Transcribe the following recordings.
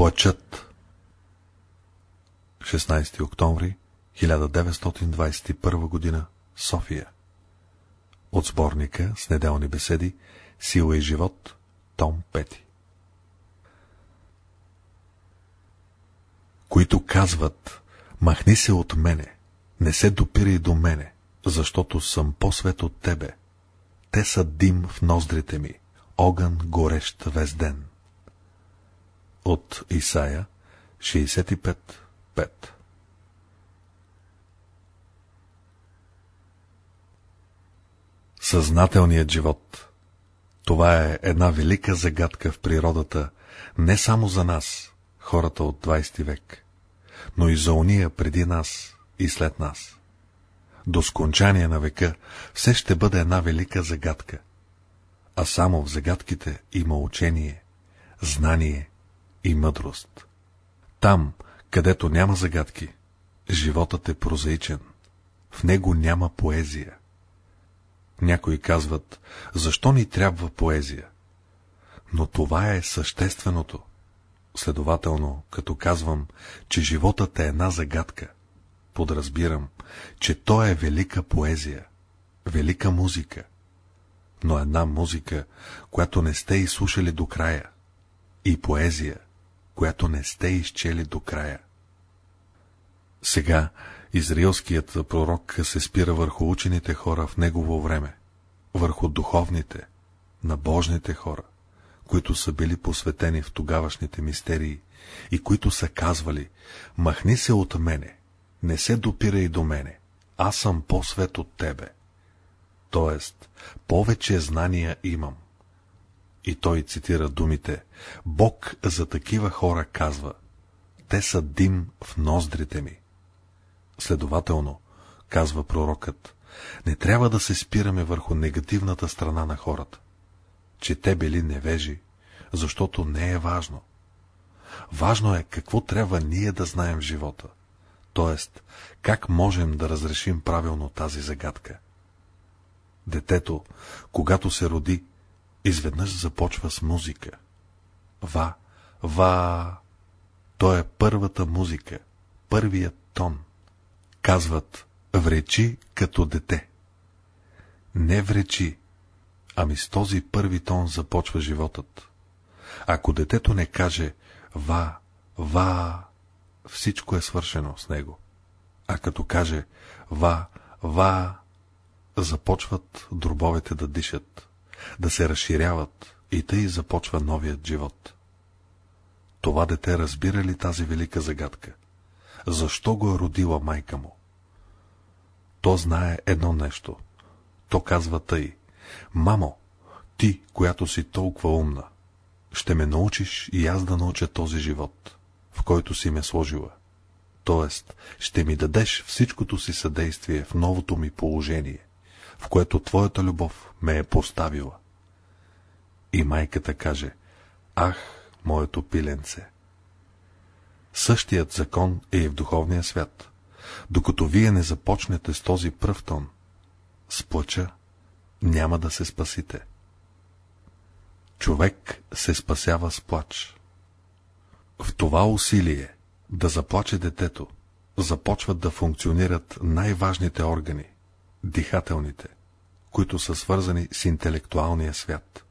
Плачът 16 октомври 1921 година София От сборника с неделни беседи Сила и живот Том 5 Които казват Махни се от мене, не се допирай до мене, защото съм по-свет от тебе. Те са дим в ноздрите ми, огън горещ вез ден. От Исаия 65.5 Съзнателният живот Това е една велика загадка в природата, не само за нас, хората от 20 век, но и за уния преди нас и след нас. До скончание на века все ще бъде една велика загадка, а само в загадките има учение, знание и мъдрост. Там, където няма загадки, животът е прозаичен. В него няма поезия. Някои казват, защо ни трябва поезия? Но това е същественото. Следователно, като казвам, че животът е една загадка, подразбирам, че то е велика поезия, велика музика, но една музика, която не сте изслушали до края, и поезия, която не сте изчели до края. Сега израилският пророк се спира върху учените хора в негово време, върху духовните, набожните хора, които са били посветени в тогавашните мистерии и които са казвали, махни се от мене, не се допирай до мене, аз съм по-свет от тебе. Тоест, повече знания имам. И той цитира думите Бог за такива хора казва Те са дим в ноздрите ми. Следователно, казва пророкът, не трябва да се спираме върху негативната страна на хората, че те били невежи, защото не е важно. Важно е какво трябва ние да знаем в живота, т.е. как можем да разрешим правилно тази загадка. Детето, когато се роди, изведнъж започва с музика. Ва, ва, то е първата музика, първият тон. Казват, вречи като дете. Не вречи, ами с този първи тон започва животът. Ако детето не каже ва, ва, всичко е свършено с него. А като каже ва, ва, започват дробовете да дишат да се разширяват и тъй започва новият живот. Това дете разбира ли тази велика загадка? Защо го е родила майка му? То знае едно нещо. То казва тъй. Мамо, ти, която си толкова умна, ще ме научиш и аз да науча този живот, в който си ме сложила. Тоест, ще ми дадеш всичкото си съдействие в новото ми положение, в което твоята любов ме е поставила. И майката каже, ах, моето пиленце! Същият закон е и в духовния свят. Докато вие не започнете с този пръв тон, с плача, няма да се спасите. Човек се спасява с плач. В това усилие да заплаче детето, започват да функционират най-важните органи, дихателните, които са свързани с интелектуалния свят.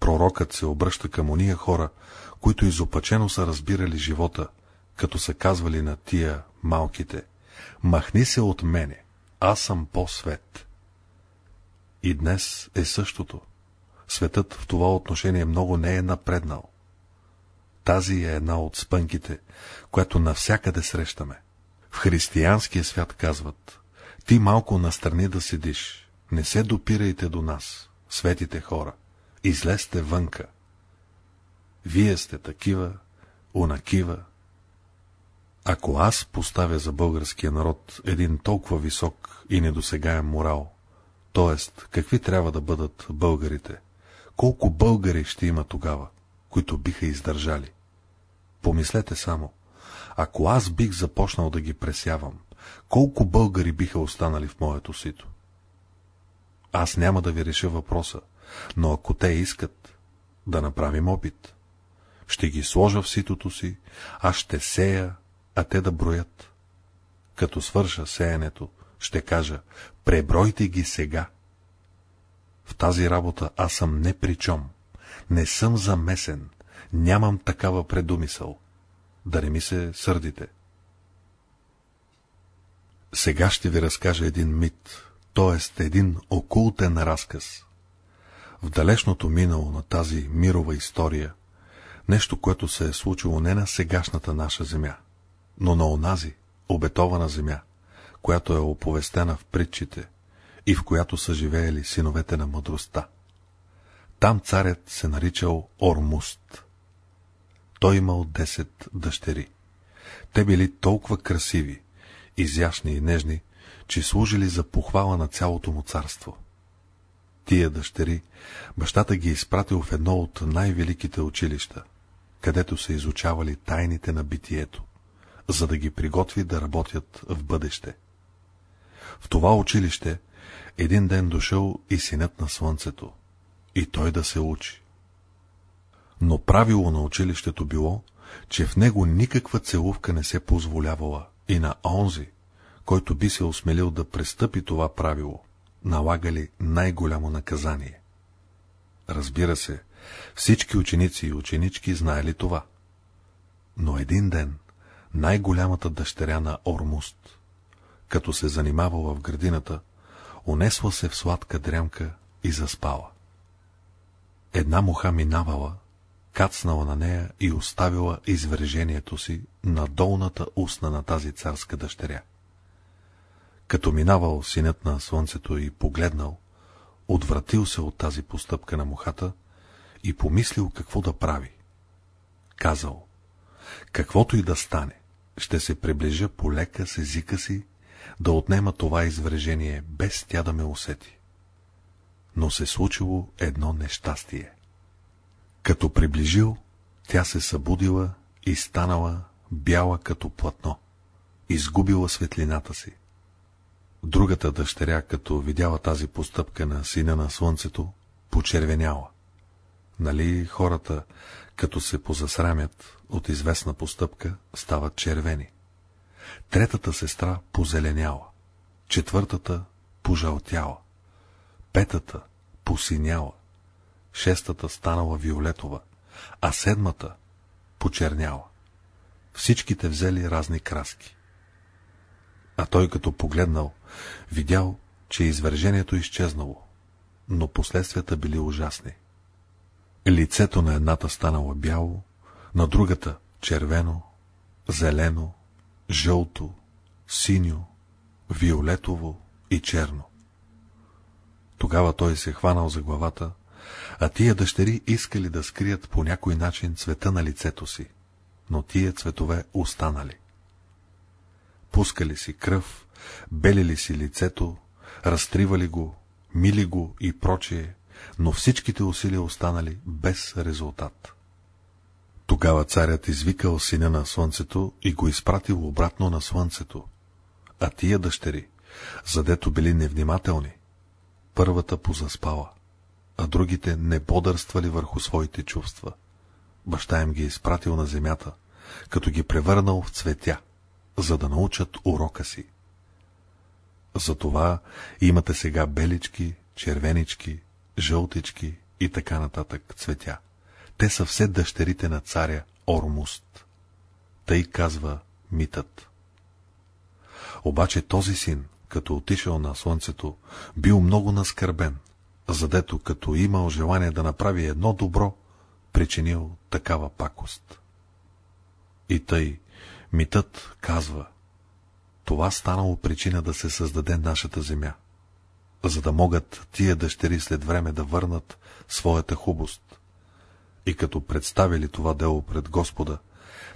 Пророкът се обръща към ония хора, които изопачено са разбирали живота, като са казвали на тия малките «Махни се от мене, аз съм по-свет». И днес е същото. Светът в това отношение много не е напреднал. Тази е една от спънките, която навсякъде срещаме. В християнския свят казват, ти малко настрани да седиш, не се допирайте до нас, светите хора, излезте вънка. Вие сте такива, унакива. Ако аз поставя за българския народ един толкова висок и недосегаем морал, т.е. какви трябва да бъдат българите, колко българи ще има тогава, които биха издържали? Помислете само, ако аз бих започнал да ги пресявам, колко българи биха останали в моето сито? Аз няма да ви реша въпроса, но ако те искат, да направим опит. Ще ги сложа в ситото си, аз ще сея, а те да броят. Като свърша сеянето, ще кажа, пребройте ги сега. В тази работа аз съм не причом, не съм замесен, нямам такава предумисъл. Да не ми се сърдите. Сега ще ви разкажа един мит, т.е. един окултен разказ. В далечното минало на тази мирова история, нещо, което се е случило не на сегашната наша земя, но на онази, обетована земя, която е оповестена в притчите и в която са живеели синовете на мъдростта. Там царят се наричал Ормуст. Той имал 10 дъщери. Те били толкова красиви, изящни и нежни, че служили за похвала на цялото му царство. Тия дъщери, бащата ги изпратил в едно от най-великите училища, където са изучавали тайните на битието, за да ги приготви да работят в бъдеще. В това училище един ден дошъл и синът на слънцето, и той да се учи. Но правило на училището било, че в него никаква целувка не се позволявала и на онзи, който би се осмелил да престъпи това правило, налагали най-голямо наказание. Разбира се, всички ученици и ученички знаели това. Но един ден най-голямата дъщеря на Ормуст, като се занимавала в градината, унесла се в сладка дрямка и заспала. Една муха минавала, кацнала на нея и оставила извържението си на долната устна на тази царска дъщеря. Като минавал синът на слънцето и погледнал, отвратил се от тази постъпка на мухата и помислил какво да прави. Казал, каквото и да стане, ще се приближа полека с езика си да отнема това изврежение, без тя да ме усети. Но се случило едно нещастие. Като приближил, тя се събудила и станала бяла като платно, изгубила светлината си. Другата дъщеря, като видяла тази постъпка на сина на слънцето, почервеняла. Нали хората, като се позасрамят от известна постъпка, стават червени. Третата сестра позеленяла, четвъртата пожълтяла, петата посиняла, шестата станала виолетова, а седмата почерняла. Всичките взели разни краски. А той като погледнал, видял, че извържението изчезнало, но последствията били ужасни. Лицето на едната станало бяло, на другата червено, зелено, жълто, синьо, виолетово и черно. Тогава той се хванал за главата, а тия дъщери искали да скрият по някой начин цвета на лицето си, но тия цветове останали. Пускали си кръв, белили си лицето, разтривали го, мили го и прочие, но всичките усилия останали без резултат. Тогава царят извикал сина на слънцето и го изпратил обратно на слънцето, а тия дъщери, задето били невнимателни, първата позаспала, а другите не бодърствали върху своите чувства. Баща им ги изпратил на земята, като ги превърнал в цветя, за да научат урока си. Затова имате сега белички, червенички, жълтички и така нататък цветя. Те са все дъщерите на царя Ормуст. Тъй казва митът. Обаче този син, като отишъл на слънцето, бил много наскърбен, задето като имал желание да направи едно добро, причинил такава пакост. И тъй, митът казва, това станало причина да се създаде нашата земя, за да могат тия дъщери след време да върнат своята хубост. И като представили това дело пред Господа,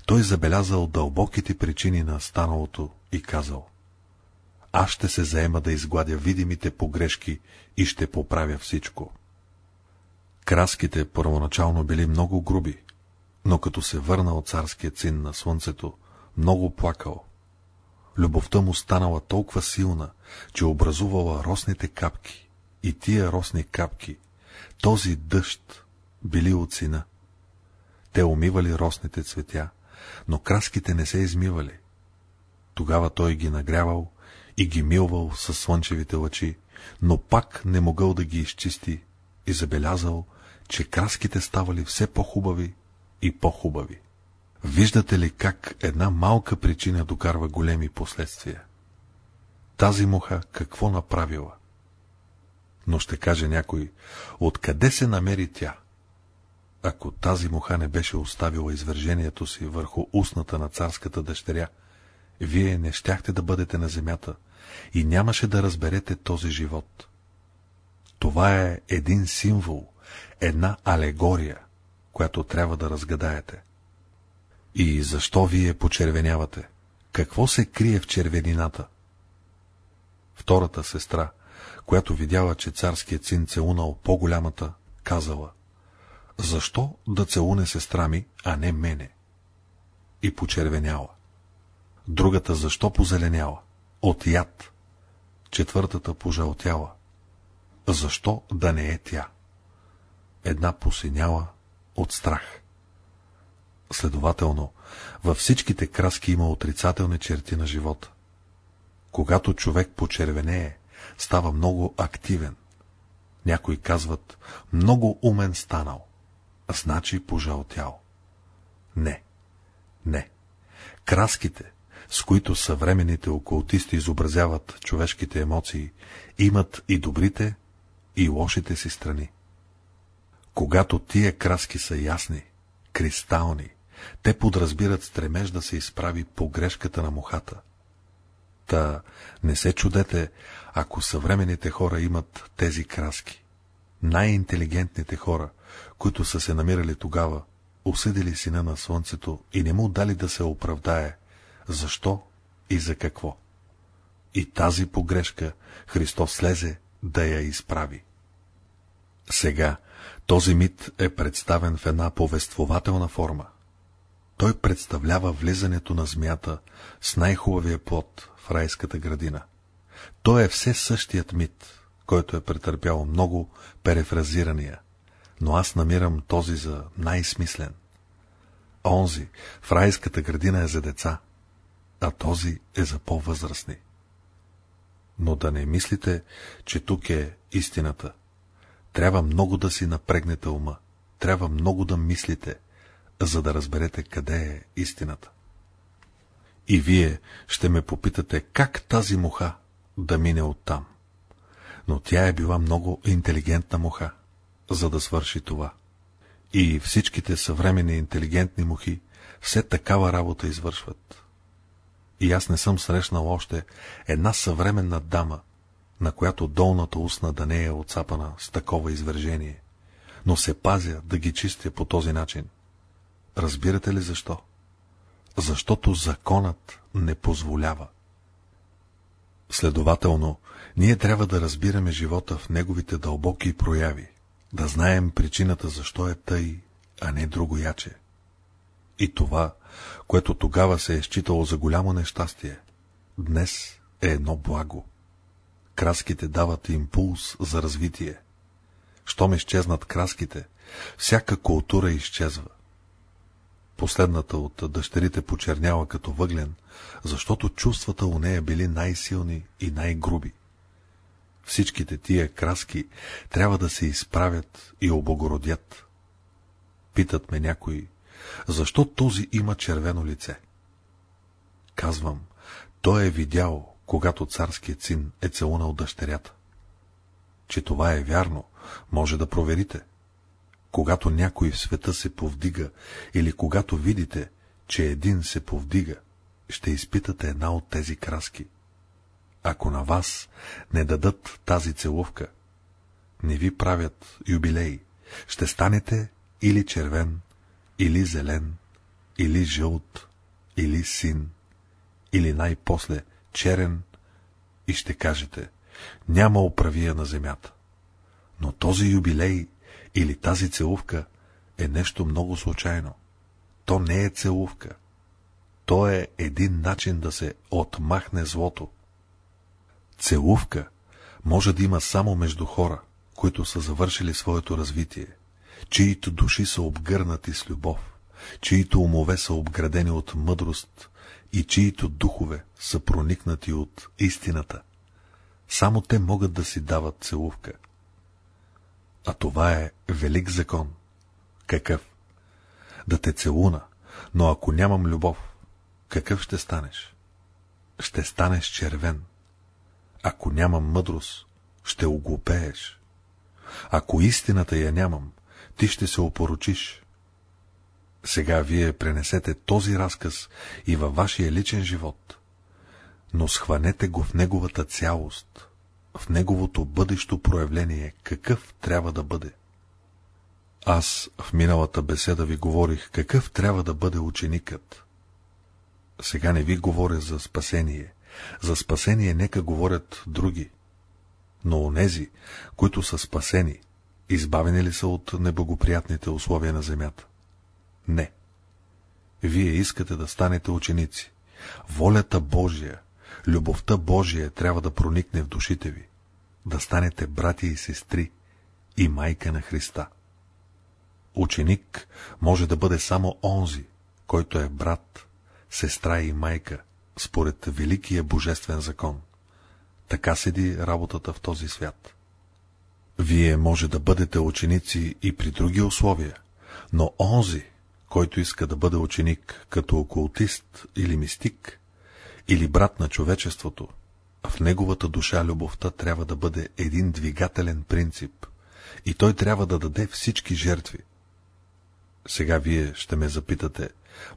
той забелязал дълбоките причини на станалото и казал Аз ще се заема да изгладя видимите погрешки и ще поправя всичко. Краските първоначално били много груби, но като се върна от царския цин на слънцето, много плакал. Любовта му станала толкова силна, че образувала росните капки, и тия росни капки, този дъжд, били от сина. Те умивали росните цветя, но краските не се измивали. Тогава той ги нагрявал и ги милвал със слънчевите лъчи, но пак не могъл да ги изчисти и забелязал, че краските ставали все по-хубави и по-хубави. Виждате ли как една малка причина докарва големи последствия? Тази муха какво направила? Но ще каже някой, откъде се намери тя? Ако тази муха не беше оставила извържението си върху устната на царската дъщеря, вие не щяхте да бъдете на земята и нямаше да разберете този живот. Това е един символ, една алегория, която трябва да разгадаете. И защо вие почервенявате? Какво се крие в червенината? Втората сестра, която видяла, че царският син целунал по-голямата, казала Защо да целуне сестра ми, а не мене? И почервеняла. Другата защо позеленяла? От яд. Четвъртата пожълтяла. Защо да не е тя? Една посиняла от страх. Следователно, във всичките краски има отрицателни черти на живота. Когато човек почервенее, става много активен. Някои казват, много умен станал, значи пожалтял. Не, не. Краските, с които съвременните окултисти изобразяват човешките емоции, имат и добрите, и лошите си страни. Когато тия краски са ясни, кристални, те подразбират стремеж да се изправи погрешката на мухата. Та не се чудете, ако съвременните хора имат тези краски. Най-интелигентните хора, които са се намирали тогава, осъдили сина на слънцето и не му дали да се оправдае, защо и за какво. И тази погрешка Христос слезе да я изправи. Сега този мит е представен в една повествователна форма. Той представлява влизането на змията с най-хубавия плод в райската градина. Той е все същият мит, който е претърпял много перефразирания, но аз намирам този за най-смислен. Онзи в райската градина е за деца, а този е за по-възрастни. Но да не мислите, че тук е истината. Трябва много да си напрегнете ума, трябва много да мислите, за да разберете къде е истината. И вие ще ме попитате, как тази муха да мине оттам. Но тя е била много интелигентна муха, за да свърши това. И всичките съвременни интелигентни мухи все такава работа извършват. И аз не съм срещнал още една съвременна дама, на която долната устна да не е отцапана с такова извържение, но се пазя да ги чистя по този начин. Разбирате ли защо? Защото законът не позволява. Следователно, ние трябва да разбираме живота в неговите дълбоки прояви, да знаем причината защо е тъй, а не друго яче. И това, което тогава се е считало за голямо нещастие, днес е едно благо. Краските дават импулс за развитие. Щом изчезнат краските, всяка култура изчезва. Последната от дъщерите почерняла като въглен, защото чувствата у нея били най-силни и най-груби. Всичките тия краски трябва да се изправят и обогородят. Питат ме някои, защо този има червено лице? Казвам, той е видял, когато царският син е целунал дъщерята. Че това е вярно, може да проверите. Когато някой в света се повдига или когато видите, че един се повдига, ще изпитате една от тези краски. Ако на вас не дадат тази целувка, не ви правят юбилей, ще станете или червен, или зелен, или жълт, или син, или най-после черен и ще кажете, няма оправия на земята. Но този юбилей или тази целувка е нещо много случайно. То не е целувка. То е един начин да се отмахне злото. Целувка може да има само между хора, които са завършили своето развитие, чието души са обгърнати с любов, чието умове са обградени от мъдрост и чието духове са проникнати от истината. Само те могат да си дават целувка. А това е велик закон. Какъв? Да те целуна, но ако нямам любов, какъв ще станеш? Ще станеш червен. Ако нямам мъдрост, ще оглупееш. Ако истината я нямам, ти ще се опорочиш. Сега вие пренесете този разказ и във вашия личен живот, но схванете го в неговата цялост, в неговото бъдещо проявление, какъв трябва да бъде. Аз в миналата беседа ви говорих какъв трябва да бъде ученикът. Сега не ви говоря за спасение. За спасение нека говорят други. Но онези, които са спасени, избавени ли са от неблагоприятните условия на земята? Не. Вие искате да станете ученици. Волята Божия, любовта Божия трябва да проникне в душите ви, да станете брати и сестри и майка на Христа. Ученик може да бъде само онзи, който е брат, сестра и майка, според великия божествен закон. Така седи работата в този свят. Вие може да бъдете ученици и при други условия, но онзи, който иска да бъде ученик като окултист или мистик, или брат на човечеството, в неговата душа любовта трябва да бъде един двигателен принцип и той трябва да даде всички жертви. Сега вие ще ме запитате,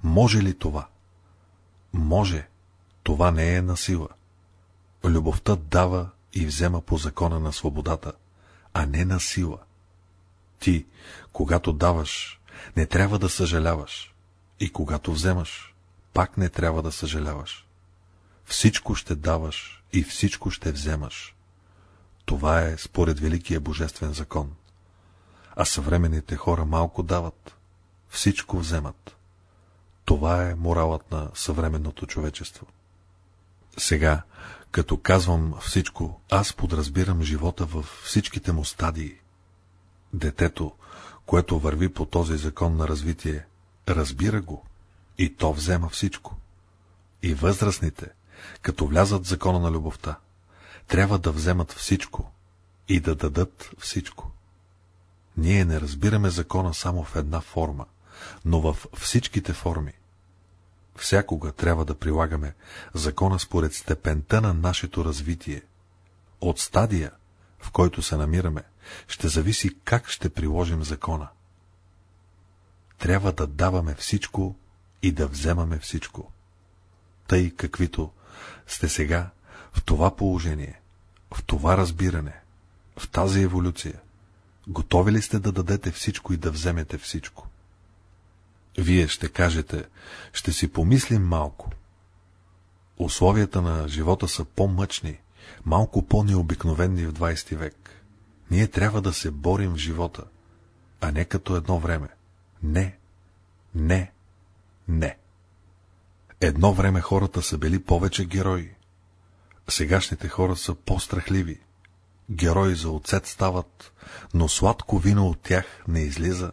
може ли това? Може. Това не е на сила. Любовта дава и взема по закона на свободата, а не на сила. Ти, когато даваш, не трябва да съжаляваш. И когато вземаш, пак не трябва да съжаляваш. Всичко ще даваш и всичко ще вземаш. Това е според Великия Божествен закон. А съвременните хора малко дават, всичко вземат. Това е моралът на съвременното човечество. Сега, като казвам всичко, аз подразбирам живота във всичките му стадии. Детето, което върви по този закон на развитие, разбира го и то взема всичко. И възрастните, като влязат в закона на любовта, трябва да вземат всичко и да дадат всичко. Ние не разбираме закона само в една форма, но в всичките форми. Всякога трябва да прилагаме закона според степента на нашето развитие. От стадия, в който се намираме, ще зависи как ще приложим закона. Трябва да даваме всичко и да вземаме всичко. Тъй каквито сте сега в това положение, в това разбиране, в тази еволюция, готови ли сте да дадете всичко и да вземете всичко? Вие ще кажете, ще си помислим малко. Условията на живота са по-мъчни, малко по-необикновени в 20 век. Ние трябва да се борим в живота, а не като едно време. Не, не, не. Едно време хората са били повече герои. Сегашните хора са по-страхливи. Герои за оцет стават, но сладко вино от тях не излиза.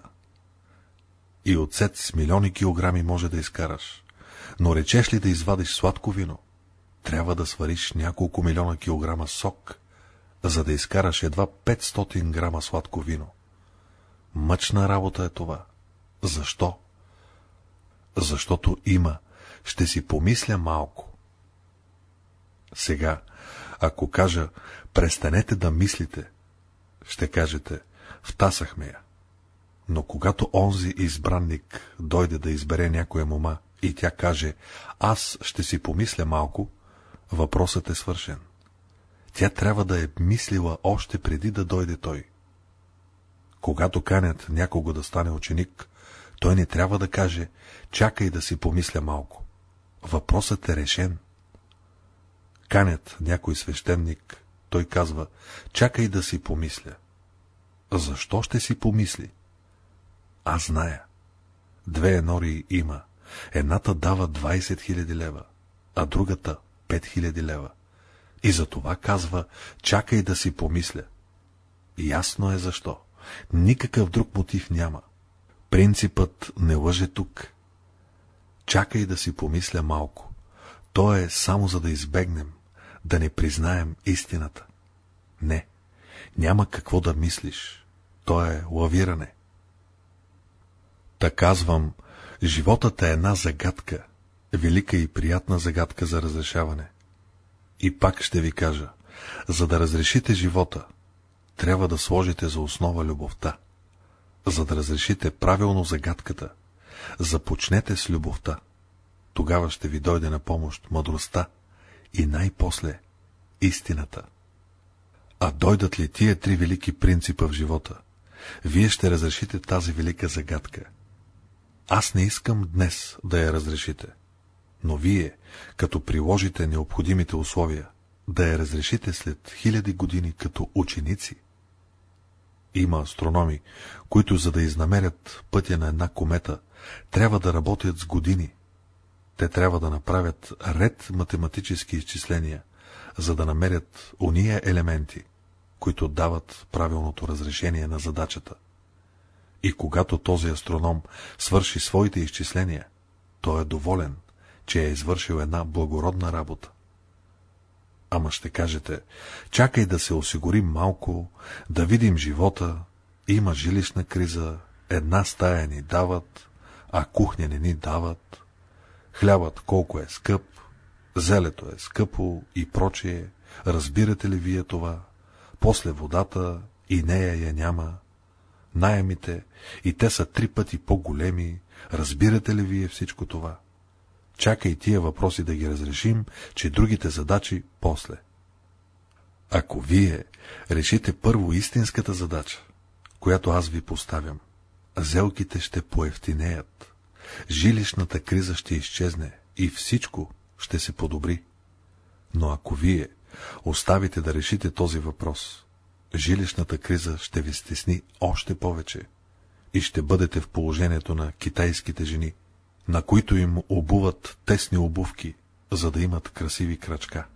И оцет с милиони килограми може да изкараш, но речеш ли да извадиш сладко вино, трябва да свариш няколко милиона килограма сок, за да изкараш едва 500 грама сладко вино. Мъчна работа е това. Защо? Защото има. Ще си помисля малко. Сега, ако кажа, престанете да мислите, ще кажете, втасахме я. Но когато онзи избранник дойде да избере някоя мома и тя каже, аз ще си помисля малко, въпросът е свършен. Тя трябва да е мислила още преди да дойде той. Когато канят някого да стане ученик, той не трябва да каже, чакай да си помисля малко. Въпросът е решен. Канят някой свещеник, той казва, чакай да си помисля. Защо ще си помисли? Аз зная. Две енори има. Едната дава 20 000 лева, а другата 5 000 лева. И за това казва, чакай да си помисля. Ясно е защо. Никакъв друг мотив няма. Принципът не лъже тук. Чакай да си помисля малко. То е само за да избегнем, да не признаем истината. Не, няма какво да мислиш. То е лавиране. Та казвам, животът е една загадка, велика и приятна загадка за разрешаване. И пак ще ви кажа, за да разрешите живота, трябва да сложите за основа любовта. За да разрешите правилно загадката, започнете с любовта. Тогава ще ви дойде на помощ мъдростта и най-после истината. А дойдат ли тия три велики принципа в живота, вие ще разрешите тази велика загадка. Аз не искам днес да я разрешите, но вие, като приложите необходимите условия, да я разрешите след хиляди години като ученици. Има астрономи, които за да изнамерят пътя на една комета, трябва да работят с години. Те трябва да направят ред математически изчисления, за да намерят уния елементи, които дават правилното разрешение на задачата. И когато този астроном свърши своите изчисления, той е доволен, че е извършил една благородна работа. Ама ще кажете, чакай да се осигурим малко, да видим живота, има жилищна криза, една стая ни дават, а кухня не ни дават, хлябът колко е скъп, зелето е скъпо и прочие, разбирате ли вие това? После водата и нея я няма, найемите и те са три пъти по-големи, разбирате ли вие всичко това? Чакай тия въпроси да ги разрешим, че другите задачи после. Ако вие решите първо истинската задача, която аз ви поставям, зелките ще поевтинеят, жилищната криза ще изчезне и всичко ще се подобри. Но ако вие оставите да решите този въпрос, жилищната криза ще ви стесни още повече и ще бъдете в положението на китайските жени, на които им обуват тесни обувки, за да имат красиви крачка.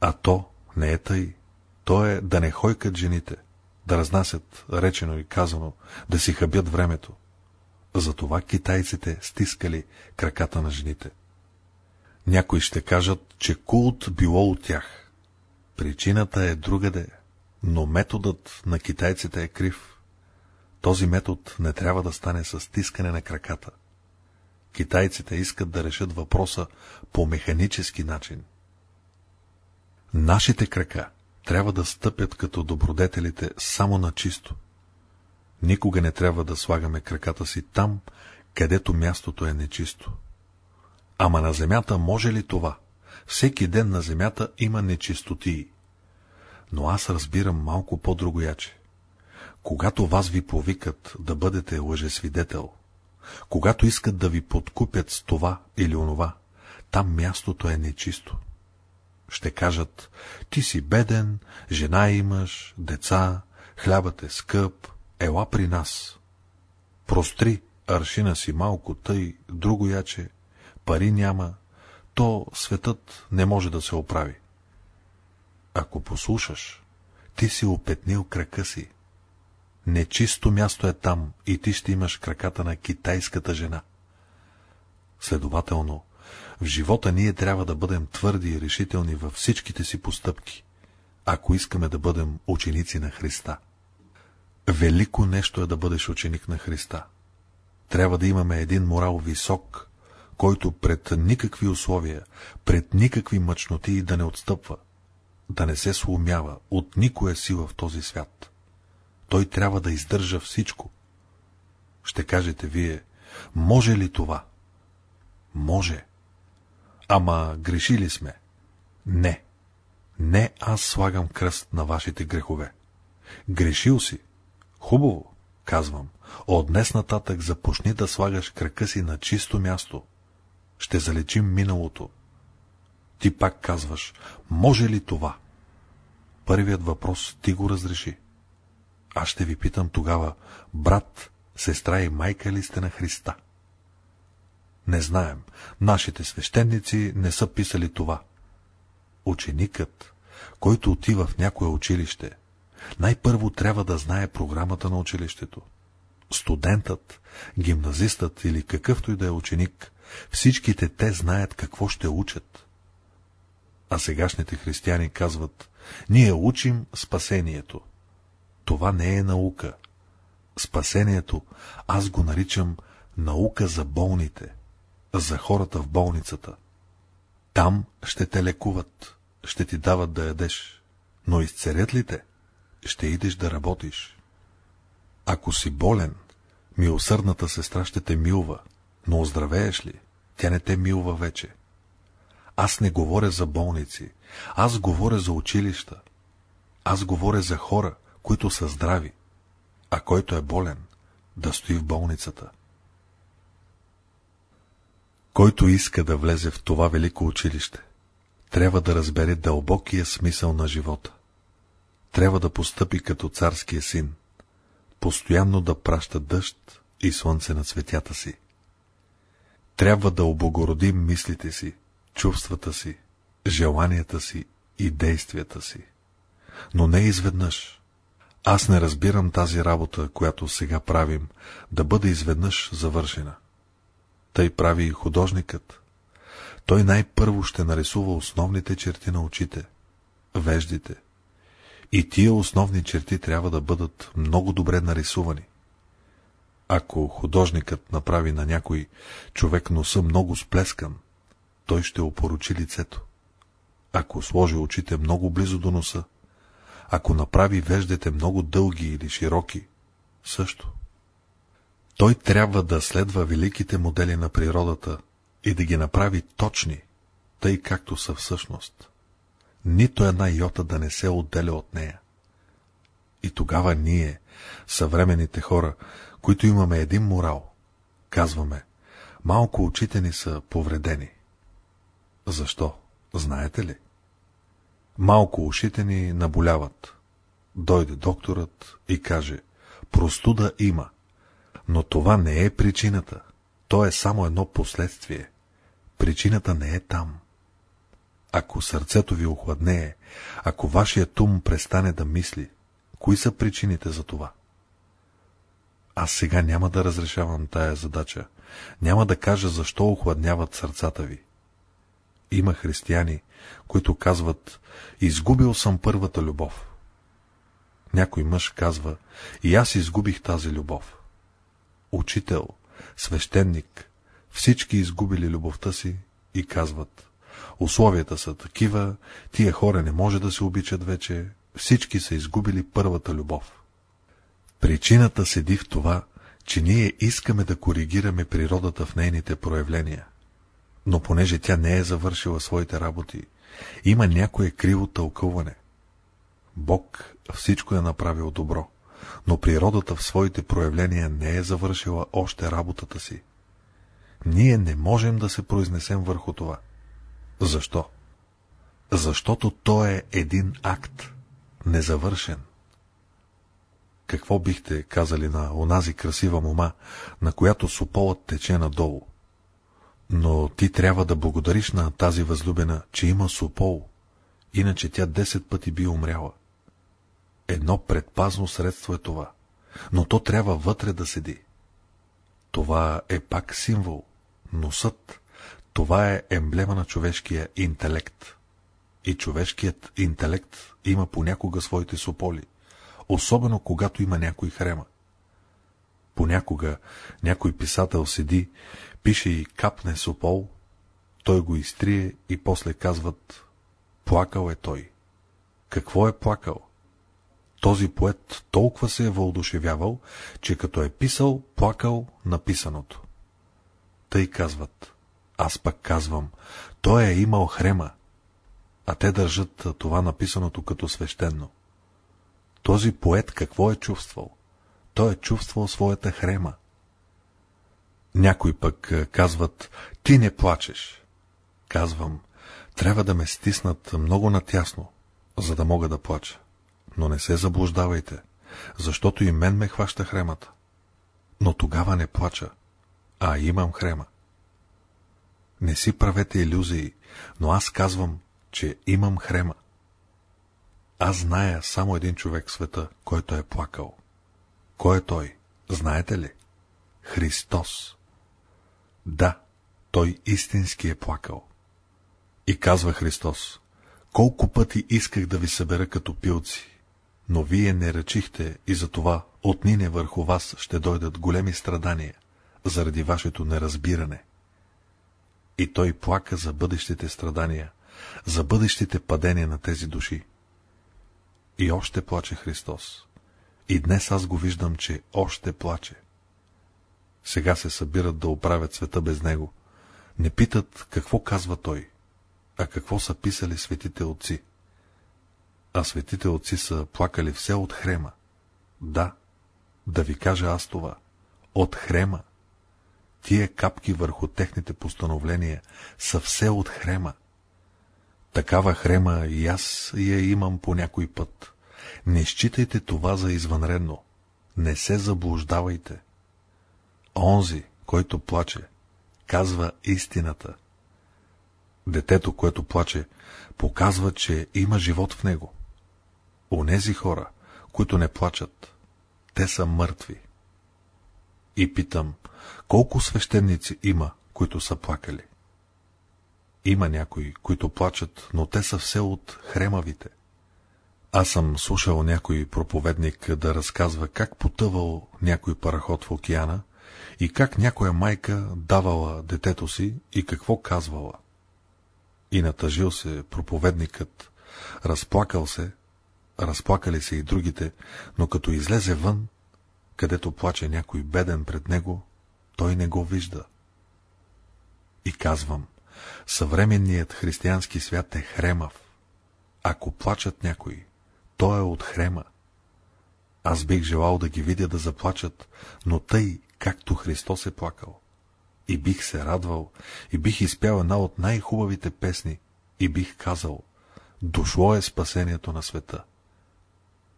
А то не е тъй. То е да не хойкат жените, да разнасят, речено и казано, да си хъбят времето. Затова китайците стискали краката на жените. Някои ще кажат, че култ било от тях. Причината е другаде, но методът на китайците е крив. Този метод не трябва да стане с стискане на краката. Китайците искат да решат въпроса по механически начин. Нашите крака трябва да стъпят като добродетелите само на чисто. Никога не трябва да слагаме краката си там, където мястото е нечисто. Ама на земята може ли това? Всеки ден на земята има нечистотии. Но аз разбирам малко по-другояче. Когато вас ви повикат да бъдете лъжесвидетел, когато искат да ви подкупят с това или онова, там мястото е нечисто. Ще кажат, ти си беден, жена имаш, деца, хлябът е скъп, ела при нас. Простри аршина си малко тъй, друго яче, пари няма, то светът не може да се оправи. Ако послушаш, ти си опетнил крака си. Нечисто място е там и ти ще имаш краката на китайската жена. Следователно, в живота ние трябва да бъдем твърди и решителни във всичките си постъпки, ако искаме да бъдем ученици на Христа. Велико нещо е да бъдеш ученик на Христа. Трябва да имаме един морал висок, който пред никакви условия, пред никакви мъчноти да не отстъпва, да не се сломява от никоя сила в този свят. Той трябва да издържа всичко. Ще кажете вие, може ли това? Може. Ама греши ли сме? Не. Не аз слагам кръст на вашите грехове. Грешил си. Хубаво, казвам. От днес нататък започни да слагаш крака си на чисто място. Ще залечим миналото. Ти пак казваш, може ли това? Първият въпрос ти го разреши. Аз ще ви питам тогава, брат, сестра и майка ли сте на Христа? Не знаем. Нашите свещеници не са писали това. Ученикът, който отива в някое училище, най-първо трябва да знае програмата на училището. студентът, гимназистът или какъвто и да е ученик, всичките те знаят какво ще учат. А сегашните християни казват, ние учим спасението. Това не е наука. Спасението аз го наричам наука за болните, за хората в болницата. Там ще те лекуват, ще ти дават да ядеш, но изцерят ли те, ще идеш да работиш. Ако си болен, милосърдната сестра ще те милва, но оздравееш ли, тя не те милва вече. Аз не говоря за болници, аз говоря за училища. Аз говоря за хора, които са здрави, а който е болен, да стои в болницата. Който иска да влезе в това велико училище, трябва да разбере дълбокия смисъл на живота. Трябва да постъпи като царския син, постоянно да праща дъжд и слънце на цветята си. Трябва да облагородим мислите си, чувствата си, желанията си и действията си. Но не изведнъж. Аз не разбирам тази работа, която сега правим, да бъде изведнъж завършена. Тъй прави и художникът. Той най-първо ще нарисува основните черти на очите, веждите. И тия основни черти трябва да бъдат много добре нарисувани. Ако художникът направи на някой човек носа много сплескан, той ще опоручи лицето. Ако сложи очите много близо до носа, ако направи веждете много дълги или широки, също. Той трябва да следва великите модели на природата и да ги направи точни, тъй както са всъщност. Нито една йота да не се отделя от нея. И тогава ние, съвременните хора, които имаме един морал, казваме, малко очите ни са повредени. Защо? Знаете ли? Малко ушите ни наболяват. Дойде докторът и каже, простуда има. Но това не е причината. То е само едно последствие. Причината не е там. Ако сърцето ви охладнее, ако вашият ум престане да мисли, кои са причините за това? Аз сега няма да разрешавам тая задача. Няма да кажа защо охладняват сърцата ви. Има християни, които казват, изгубил съм първата любов. Някой мъж казва, и аз изгубих тази любов. Учител, свещеник, всички изгубили любовта си и казват, условията са такива, тия хора не може да се обичат вече, всички са изгубили първата любов. Причината седи в това, че ние искаме да коригираме природата в нейните проявления. Но понеже тя не е завършила своите работи, има някое криво тълкуване. Бог всичко е направил добро, но природата в своите проявления не е завършила още работата си. Ние не можем да се произнесем върху това. Защо? Защото то е един акт, незавършен. Какво бихте казали на онази красива мома, на която сополът тече надолу? Но ти трябва да благодариш на тази възлюбена, че има супол, иначе тя 10 пъти би умряла. Едно предпазно средство е това, но то трябва вътре да седи. Това е пак символ, носът, това е емблема на човешкия интелект. И човешкият интелект има понякога своите сополи, особено когато има някой хрема. Понякога някой писател седи пише и капне сопол, той го изтрие и после казват, плакал е той. Какво е плакал? Този поет толкова се е въодушевявал, че като е писал, плакал написаното. Тъй казват. Аз пък казвам, той е имал хрема, а те държат това написаното като свещено. Този поет какво е чувствал? Той е чувствал своята хрема. Някой пък е, казват, ти не плачеш. Казвам, трябва да ме стиснат много натясно, за да мога да плача. Но не се заблуждавайте, защото и мен ме хваща хремата. Но тогава не плача, а имам хрема. Не си правете иллюзии, но аз казвам, че имам хрема. Аз зная само един човек в света, който е плакал. Кой е той? Знаете ли? Христос. Да, той истински е плакал. И казва Христос, колко пъти исках да ви събера като пилци, но вие не ръчихте и затова отнине върху вас ще дойдат големи страдания, заради вашето неразбиране. И той плака за бъдещите страдания, за бъдещите падения на тези души. И още плаче Христос. И днес аз го виждам, че още плаче. Сега се събират да оправят света без него. Не питат какво казва той, а какво са писали светите отци. А светите отци са плакали все от хрема. Да, да ви кажа аз това. От хрема. Тия капки върху техните постановления са все от хрема. Такава хрема и аз я имам по някой път. Не считайте това за извънредно. Не се заблуждавайте. Онзи, който плаче, казва истината. Детето, което плаче, показва, че има живот в него. Онези хора, които не плачат, те са мъртви. И питам, колко свещеници има, които са плакали? Има някои, които плачат, но те са все от хремавите. Аз съм слушал някой проповедник да разказва как потъвал някой параход в океана и как някоя майка давала детето си и какво казвала. И натъжил се проповедникът, разплакал се, разплакали се и другите, но като излезе вън, където плаче някой беден пред него, той не го вижда. И казвам, съвременният християнски свят е хремав. Ако плачат някои, той е от хрема. Аз бих желал да ги видя да заплачат, но тъй, както Христос е плакал. И бих се радвал, и бих изпял една от най-хубавите песни, и бих казал, дошло е спасението на света.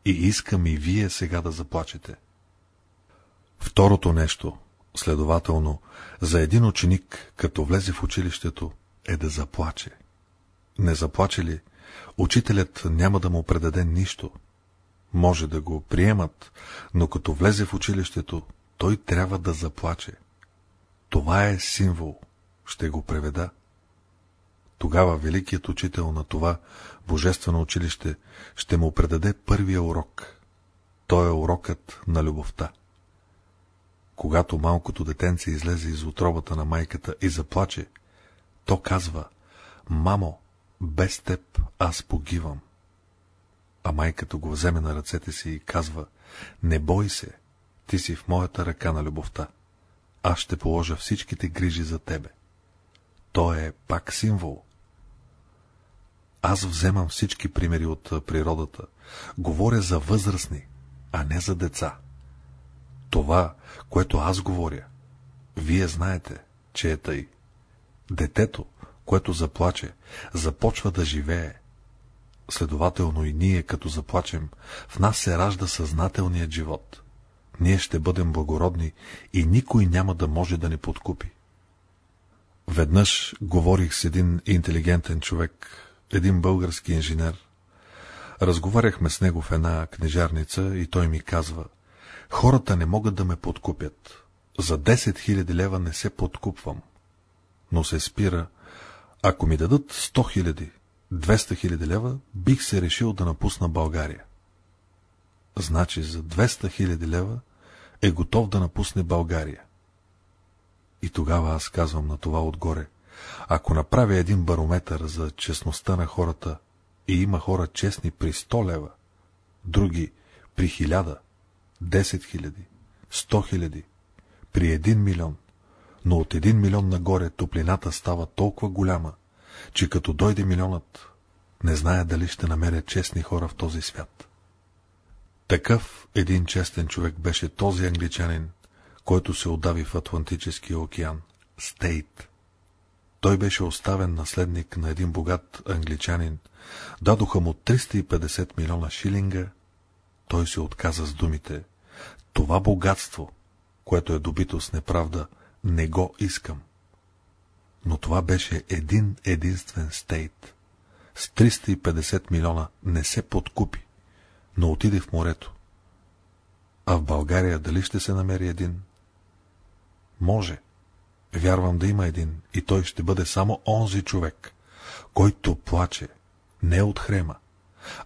И искам и вие сега да заплачете. Второто нещо, следователно, за един ученик, като влезе в училището, е да заплаче. Не заплаче ли, учителят няма да му предаде нищо. Може да го приемат, но като влезе в училището, той трябва да заплаче. Това е символ. Ще го преведа. Тогава великият учител на това божествено училище ще му предаде първия урок. Той е урокът на любовта. Когато малкото детенце излезе из отробата на майката и заплаче, то казва, мамо, без теб аз погивам. А майката го вземе на ръцете си и казва, не бой се, ти си в моята ръка на любовта. Аз ще положа всичките грижи за тебе. То е пак символ. Аз вземам всички примери от природата. Говоря за възрастни, а не за деца. Това, което аз говоря, вие знаете, че е тъй. Детето, което заплаче, започва да живее. Следователно и ние, като заплачем, в нас се ражда съзнателният живот. Ние ще бъдем благородни и никой няма да може да ни подкупи. Веднъж говорих с един интелигентен човек, един български инженер. Разговаряхме с него в една книжарница и той ми казва, хората не могат да ме подкупят. За 10 000 лева не се подкупвам. Но се спира, ако ми дадат 100 000, 200 000 лева, бих се решил да напусна България. Значи за 200 000 лева е готов да напусне България. И тогава аз казвам на това отгоре. Ако направя един барометър за честността на хората и има хора честни при 100 лева, други при 1000, 10 хиляди, 100 хиляди, при 1 милион, но от 1 милион нагоре топлината става толкова голяма, че като дойде милионът, не зная дали ще намеря честни хора в този свят. Такъв един честен човек беше този англичанин, който се отдави в Атлантическия океан, Стейт. Той беше оставен наследник на един богат англичанин, дадоха му 350 милиона шилинга, той се отказа с думите, това богатство, което е добито с неправда, не го искам. Но това беше един единствен стейт. С 350 милиона не се подкупи но отиде в морето. А в България дали ще се намери един? Може. Вярвам да има един и той ще бъде само онзи човек, който плаче не от хрема,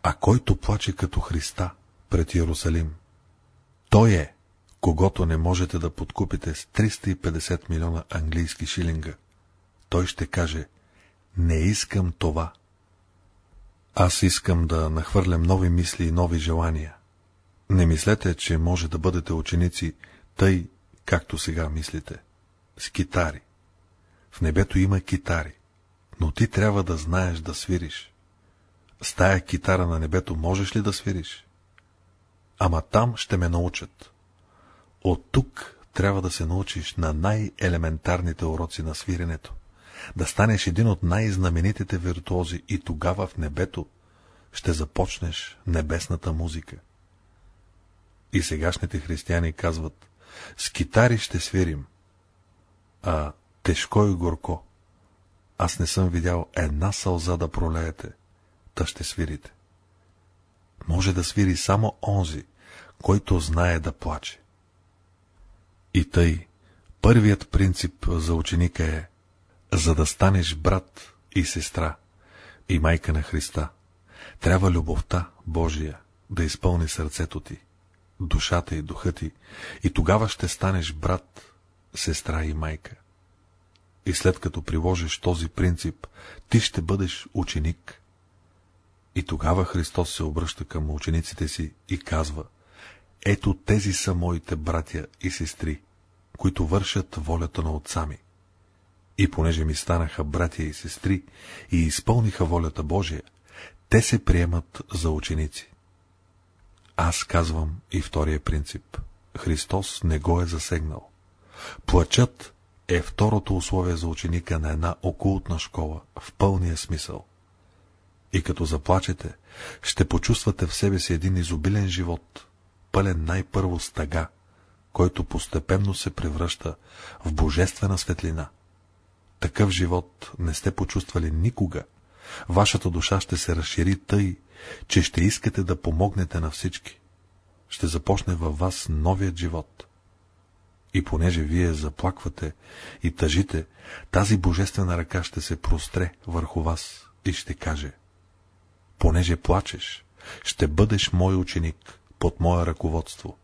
а който плаче като Христа пред Иерусалим. Той е, когато не можете да подкупите с 350 милиона английски шилинга. Той ще каже, не искам това. Аз искам да нахвърлям нови мисли и нови желания. Не мислете, че може да бъдете ученици тъй, както сега мислите, с китари. В небето има китари, но ти трябва да знаеш да свириш. С тая китара на небето можеш ли да свириш? Ама там ще ме научат. От тук трябва да се научиш на най-елементарните уроци на свиренето. Да станеш един от най-знаменитите виртуози и тогава в небето ще започнеш небесната музика. И сегашните християни казват, с китари ще свирим, а тежко и горко. Аз не съм видял една сълза да пролеете, та ще свирите. Може да свири само онзи, който знае да плаче. И тъй, първият принцип за ученика е, за да станеш брат и сестра и майка на Христа, трябва любовта Божия да изпълни сърцето ти, душата и духа ти, и тогава ще станеш брат, сестра и майка. И след като приложиш този принцип, ти ще бъдеш ученик. И тогава Христос се обръща към учениците си и казва, ето тези са моите братя и сестри, които вършат волята на отца ми. И понеже ми станаха братя и сестри и изпълниха волята Божия, те се приемат за ученици. Аз казвам и втория принцип. Христос не го е засегнал. Плачът е второто условие за ученика на една окултна школа, в пълния смисъл. И като заплачете, ще почувствате в себе си един изобилен живот, пълен най-първо с тъга, който постепенно се превръща в божествена светлина. Такъв живот не сте почувствали никога. Вашата душа ще се разшири тъй, че ще искате да помогнете на всички. Ще започне във вас новият живот. И понеже вие заплаквате и тъжите, тази божествена ръка ще се простре върху вас и ще каже Понеже плачеш, ще бъдеш мой ученик под мое ръководство.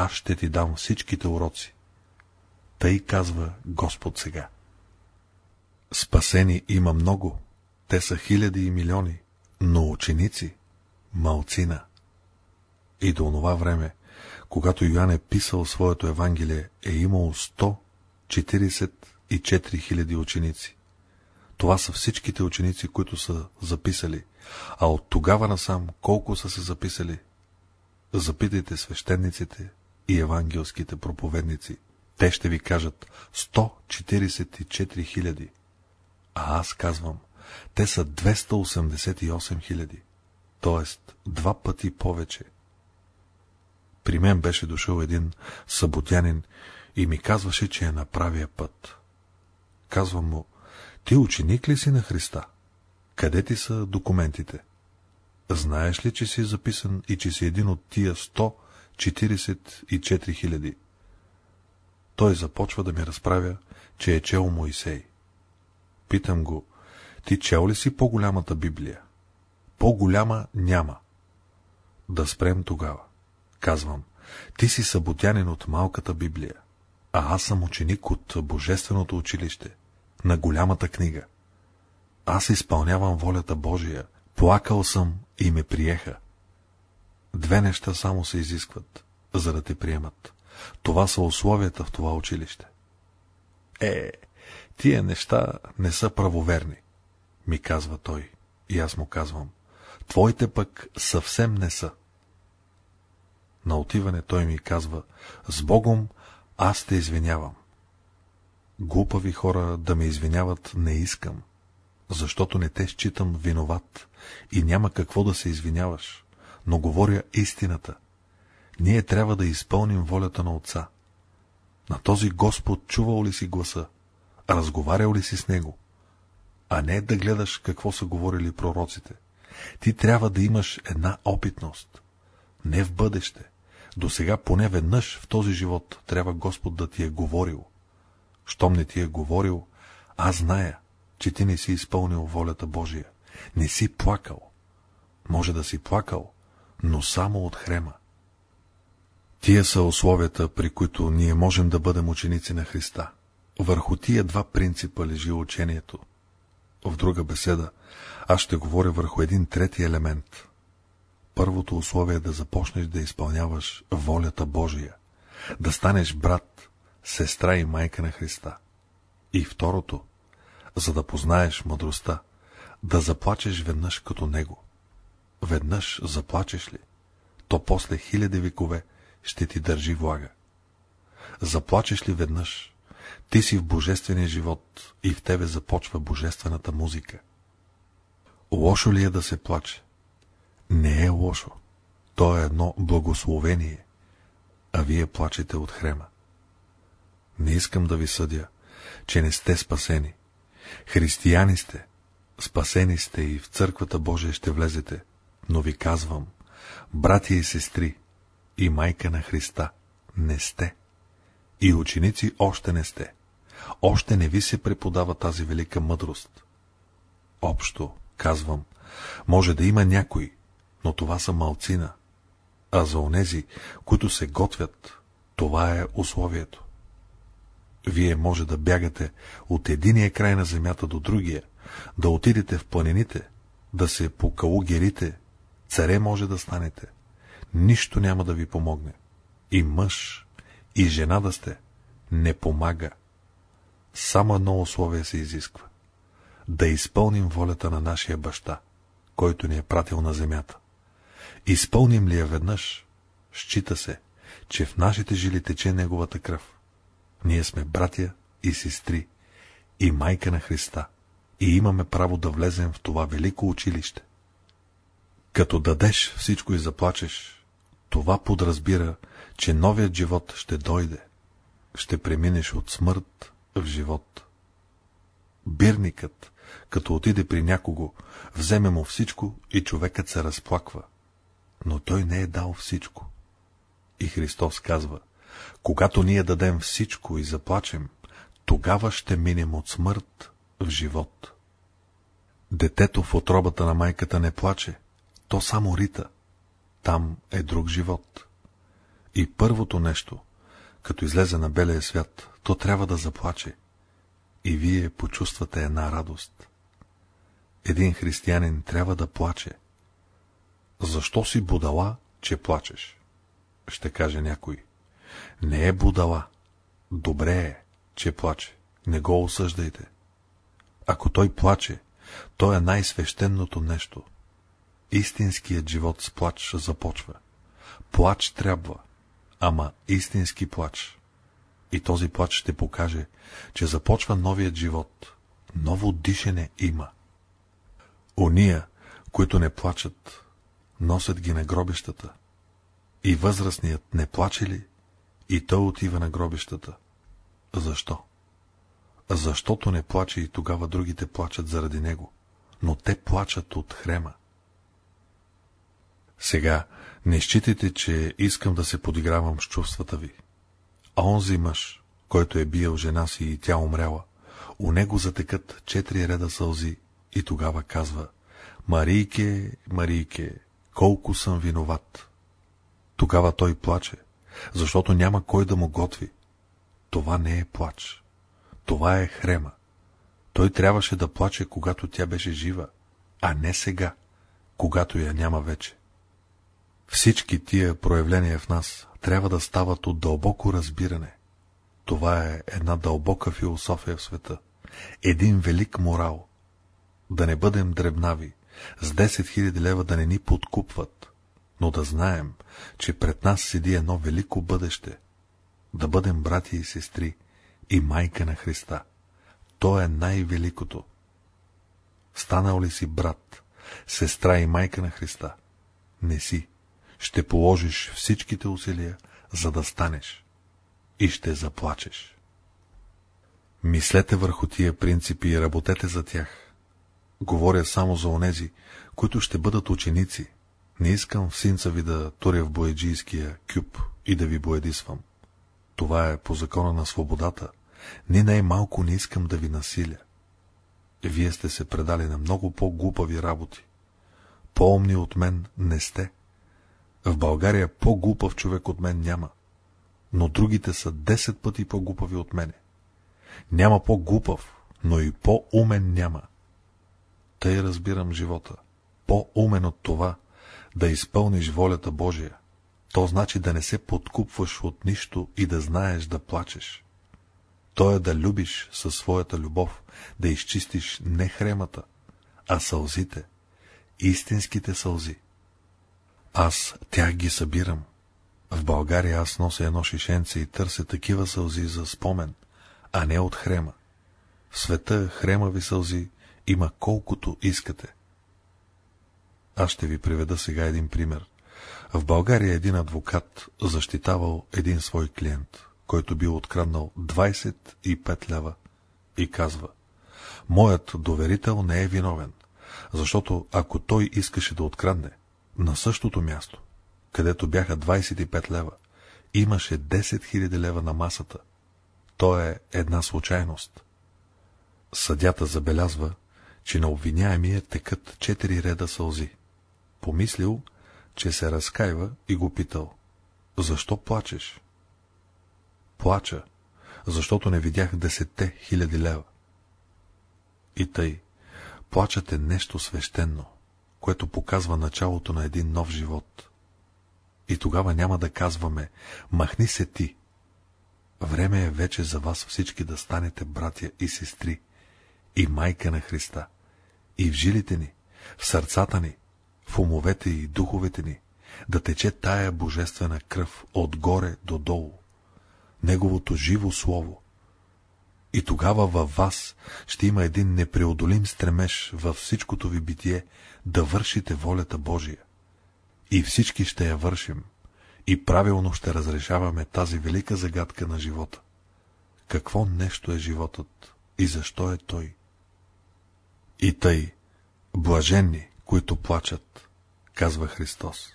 Аз ще ти дам всичките уроци. Тъй казва Господ сега. Спасени има много, те са хиляди и милиони, но ученици — малцина. И до онова време, когато Йоан е писал своето Евангелие, е имало 144 хиляди ученици. Това са всичките ученици, които са записали, а от тогава насам колко са се записали? Запитайте свещениците и евангелските проповедници. Те ще ви кажат 144 хиляди. А аз казвам, те са 288 хиляди, т.е. два пъти повече. При мен беше дошъл един съботянин и ми казваше, че е на правия път. Казвам му, ти ученик ли си на Христа? Къде ти са документите? Знаеш ли, че си записан и че си един от тия 144 хиляди? Той започва да ми разправя, че е чел Моисей. Питам го, ти чел ли си по-голямата Библия? По-голяма няма. Да спрем тогава. Казвам, ти си съботянин от малката Библия, а аз съм ученик от Божественото училище, на голямата книга. Аз изпълнявам волята Божия, плакал съм и ме приеха. Две неща само се изискват, за да те приемат. Това са условията в това училище. Е, тия неща не са правоверни, ми казва той. И аз му казвам, твоите пък съвсем не са. На отиване той ми казва, с Богом аз те извинявам. Глупави хора да ме извиняват не искам, защото не те считам виноват и няма какво да се извиняваш, но говоря истината. Ние трябва да изпълним волята на Отца. На този Господ чувал ли си гласа? Разговарял ли си с Него? А не да гледаш какво са говорили пророците. Ти трябва да имаш една опитност. Не в бъдеще, До сега поне веднъж в този живот трябва Господ да ти е говорил. Щом не ти е говорил, аз зная, че ти не си изпълнил волята Божия. Не си плакал. Може да си плакал, но само от хрема. Тия са условията, при които ние можем да бъдем ученици на Христа. Върху тия два принципа лежи учението. В друга беседа аз ще говоря върху един трети елемент. Първото условие е да започнеш да изпълняваш волята Божия, да станеш брат, сестра и майка на Христа. И второто, за да познаеш мъдростта, да заплачеш веднъж като Него. Веднъж заплачеш ли, то после хиляди векове ще ти държи влага. Заплачеш ли веднъж, ти си в божествения живот и в тебе започва божествената музика. Лошо ли е да се плаче? Не е лошо. То е едно благословение, а вие плачете от хрема. Не искам да ви съдя, че не сте спасени. Християни сте, спасени сте и в църквата Божия ще влезете, но ви казвам, братя и сестри, и майка на Христа, не сте. И ученици още не сте. Още не ви се преподава тази велика мъдрост. Общо, казвам, може да има някой, но това са малцина. А за онези, които се готвят, това е условието. Вие може да бягате от единия край на земята до другия, да отидете в планините, да се покалугерите, царе може да станете. Нищо няма да ви помогне. И мъж, и жена да сте, не помага. Само едно условие се изисква. Да изпълним волята на нашия баща, който ни е пратил на земята. Изпълним ли я веднъж, счита се, че в нашите жили тече неговата кръв. Ние сме братя и сестри и майка на Христа и имаме право да влезем в това велико училище. Като дадеш всичко и заплачеш, това подразбира, че новият живот ще дойде. Ще преминеш от смърт в живот. Бирникът, като отиде при някого, вземе му всичко и човекът се разплаква. Но той не е дал всичко. И Христос казва, когато ние дадем всичко и заплачем, тогава ще минем от смърт в живот. Детето в отробата на майката не плаче, то само рита. Там е друг живот. И първото нещо, като излезе на белия свят, то трябва да заплаче. И вие почувствате една радост. Един християнин трябва да плаче. Защо си будала, че плачеш? Ще каже някой. Не е будала. Добре е, че плаче. Не го осъждайте. Ако той плаче, то е най-свещеното нещо. Истинският живот с плач започва. Плач трябва, ама истински плач. И този плач ще покаже, че започва новият живот. Ново дишане има. Ония, които не плачат, носят ги на гробищата. И възрастният не плаче ли, и той отива на гробищата. Защо? Защото не плаче и тогава другите плачат заради него, но те плачат от хрема. Сега не считайте, че искам да се подигравам с чувствата ви. А онзи мъж, който е бил жена си и тя умряла, у него затекат четири реда сълзи и тогава казва Марийке, Марийке, колко съм виноват. Тогава той плаче, защото няма кой да му готви. Това не е плач. Това е хрема. Той трябваше да плаче, когато тя беше жива, а не сега, когато я няма вече. Всички тия проявления в нас трябва да стават от дълбоко разбиране. Това е една дълбока философия в света. Един велик морал. Да не бъдем дребнави, с 10 000 лева да не ни подкупват, но да знаем, че пред нас седи едно велико бъдеще. Да бъдем брати и сестри и майка на Христа. То е най-великото. Станал ли си брат, сестра и майка на Христа? Не си ще положиш всичките усилия, за да станеш и ще заплачеш. Мислете върху тия принципи и работете за тях. Говоря само за онези, които ще бъдат ученици, Не искам в синца ви да туря в боеджийския кюб и да ви боядисвам. Това е по закона на свободата. Ни най-малко не искам да ви насиля. Вие сте се предали на много по-глупави работи. По-умни от мен не сте. В България по-глупав човек от мен няма, но другите са 10 пъти по-глупави от мене. Няма по-глупав, но и по-умен няма. Тъй разбирам живота. По-умен от това, да изпълниш волята Божия. То значи да не се подкупваш от нищо и да знаеш да плачеш. То е да любиш със своята любов, да изчистиш не хремата, а сълзите, истинските сълзи. Аз тях ги събирам. В България аз нося едно шишенце и търся такива сълзи за спомен, а не от хрема. В света хремави сълзи има колкото искате. Аз ще ви приведа сега един пример. В България един адвокат защитавал един свой клиент, който бил откраднал 25 лева и казва Моят доверител не е виновен, защото ако той искаше да открадне, на същото място, където бяха 25 лева, имаше 10 000 лева на масата. То е една случайност. Съдята забелязва, че на обвиняемия текат четири реда сълзи. Помислил, че се разкаива и го питал. Защо плачеш? Плача, защото не видях десетте хиляди лева. И тъй, плачът е нещо свещено, което показва началото на един нов живот. И тогава няма да казваме, махни се ти. Време е вече за вас всички да станете братя и сестри и майка на Христа. И в жилите ни, в сърцата ни, в умовете и духовете ни, да тече тая божествена кръв отгоре до долу, Неговото живо слово. И тогава във вас ще има един непреодолим стремеж във всичкото ви битие да вършите волята Божия. И всички ще я вършим, и правилно ще разрешаваме тази велика загадка на живота. Какво нещо е животът и защо е той? И тъй, блаженни, които плачат, казва Христос.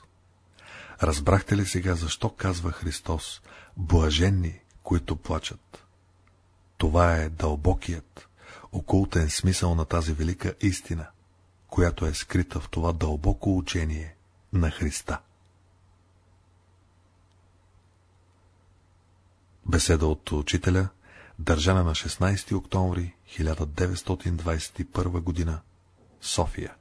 Разбрахте ли сега, защо казва Христос, блаженни, които плачат? Това е дълбокият, окултен смисъл на тази велика истина, която е скрита в това дълбоко учение на Христа. Беседа от учителя, държана на 16 октомври 1921 г. София